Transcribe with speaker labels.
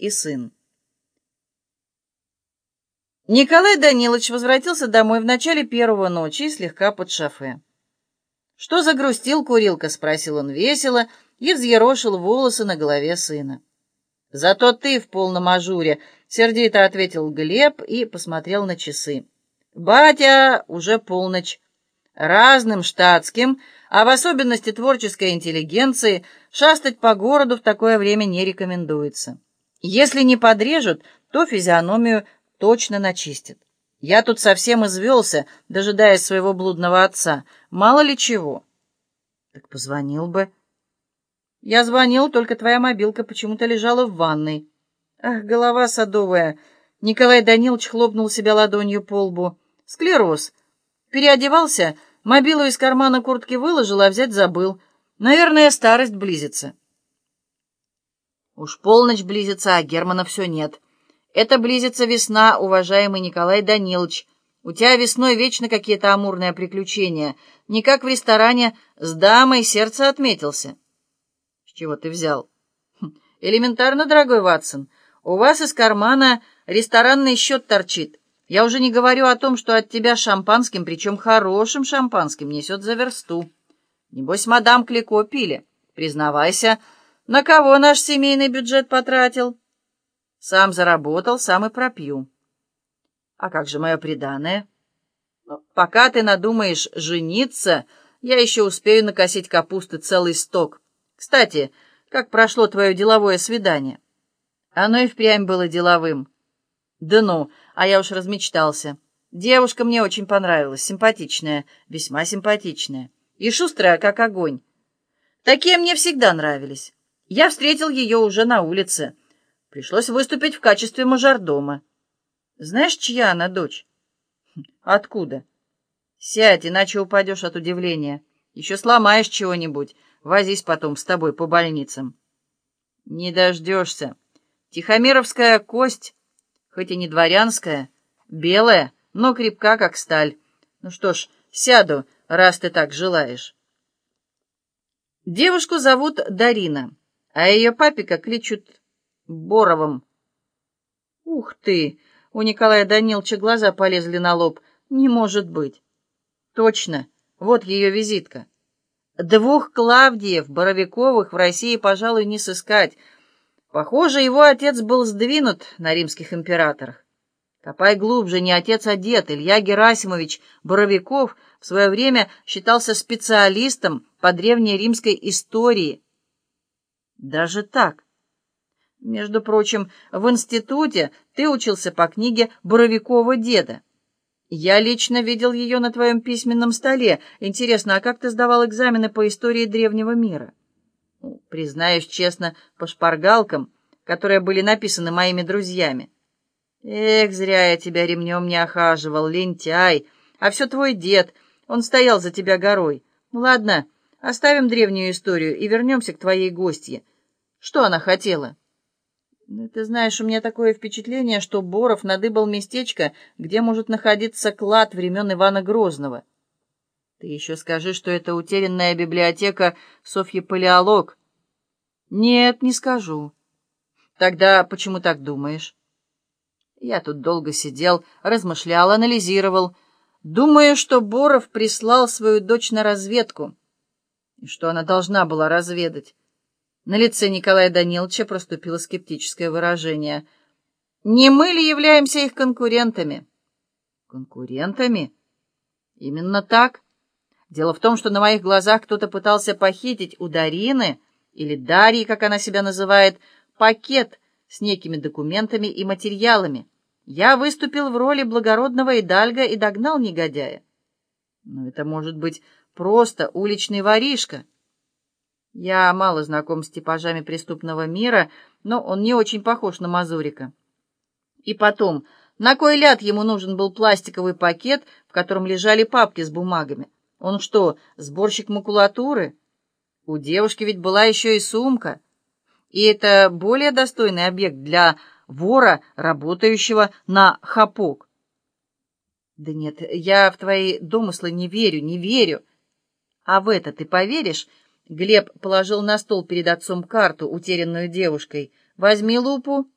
Speaker 1: и сын. Николай Данилович возвратился домой в начале первого ночи, слегка под шофе. «Что загрустил, курилка?» — спросил он весело и взъерошил волосы на голове сына. «Зато ты в полном ажуре», — сердито ответил Глеб и посмотрел на часы. «Батя, уже полночь. Разным штатским, а в особенности творческой интеллигенции, шастать по городу в такое время не рекомендуется. Если не подрежут, то физиономию точно начистят. Я тут совсем извелся, дожидаясь своего блудного отца. Мало ли чего. Так позвонил бы. Я звонил, только твоя мобилка почему-то лежала в ванной. Ах, голова садовая. Николай Данилович хлопнул себя ладонью по лбу. Склероз. Переодевался, мобилу из кармана куртки выложил, а взять забыл. Наверное, старость близится. Уж полночь близится, а Германа все нет. Это близится весна, уважаемый Николай Данилович. У тебя весной вечно какие-то амурные приключения. Не как в ресторане с дамой сердце отметился. С чего ты взял? Хм, элементарно, дорогой Ватсон. У вас из кармана ресторанный счет торчит. Я уже не говорю о том, что от тебя шампанским, причем хорошим шампанским, несет за версту. Небось, мадам Клико пили. Признавайся, на кого наш семейный бюджет потратил? Сам заработал, сам и пропью. А как же мое преданное? Ну, пока ты надумаешь жениться, я еще успею накосить капусты целый сток. Кстати, как прошло твое деловое свидание? Оно и впрямь было деловым. Да ну, а я уж размечтался. Девушка мне очень понравилась, симпатичная, весьма симпатичная. И шустрая, как огонь. Такие мне всегда нравились. Я встретил ее уже на улице. Пришлось выступить в качестве мажордома. Знаешь, чья она дочь? Хм, откуда? Сядь, иначе упадешь от удивления. Еще сломаешь чего-нибудь. Возись потом с тобой по больницам. Не дождешься. Тихомировская кость, хоть и не дворянская, белая, но крепка, как сталь. Ну что ж, сяду, раз ты так желаешь. Девушку зовут Дарина, а ее папика кличут Боровым. Ух ты! У Николая Даниловича глаза полезли на лоб. Не может быть. Точно. Вот ее визитка. Двух Клавдиев Боровиковых в России, пожалуй, не сыскать. Похоже, его отец был сдвинут на римских императорах. Копай глубже, не отец, а дед. Илья Герасимович Боровиков в свое время считался специалистом по древней римской истории. Даже так. Между прочим, в институте ты учился по книге Боровикова деда. Я лично видел ее на твоем письменном столе. Интересно, а как ты сдавал экзамены по истории древнего мира? Ну, признаюсь честно, по шпаргалкам, которые были написаны моими друзьями. Эх, зря я тебя ремнем не охаживал, лентяй. А все твой дед, он стоял за тебя горой. Ладно, оставим древнюю историю и вернемся к твоей гостье. Что она хотела? Ты знаешь, у меня такое впечатление, что Боров надыбал местечко, где может находиться клад времен Ивана Грозного. Ты еще скажи, что это утерянная библиотека Софьи Палеолог. Нет, не скажу. Тогда почему так думаешь? Я тут долго сидел, размышлял, анализировал. Думаю, что Боров прислал свою дочь на разведку. И что она должна была разведать? На лице Николая Даниловича проступило скептическое выражение. «Не мы ли являемся их конкурентами?» «Конкурентами?» «Именно так. Дело в том, что на моих глазах кто-то пытался похитить у Дарины, или Дарьи, как она себя называет, пакет с некими документами и материалами. Я выступил в роли благородного идальга и догнал негодяя. Но это может быть просто уличный воришка». Я мало знаком с типажами преступного мира, но он не очень похож на Мазурика. И потом, на кой ляд ему нужен был пластиковый пакет, в котором лежали папки с бумагами? Он что, сборщик макулатуры? У девушки ведь была еще и сумка. И это более достойный объект для вора, работающего на хапок. Да нет, я в твои домыслы не верю, не верю. А в это ты поверишь, Глеб положил на стол перед отцом карту, утерянную девушкой. «Возьми лупу».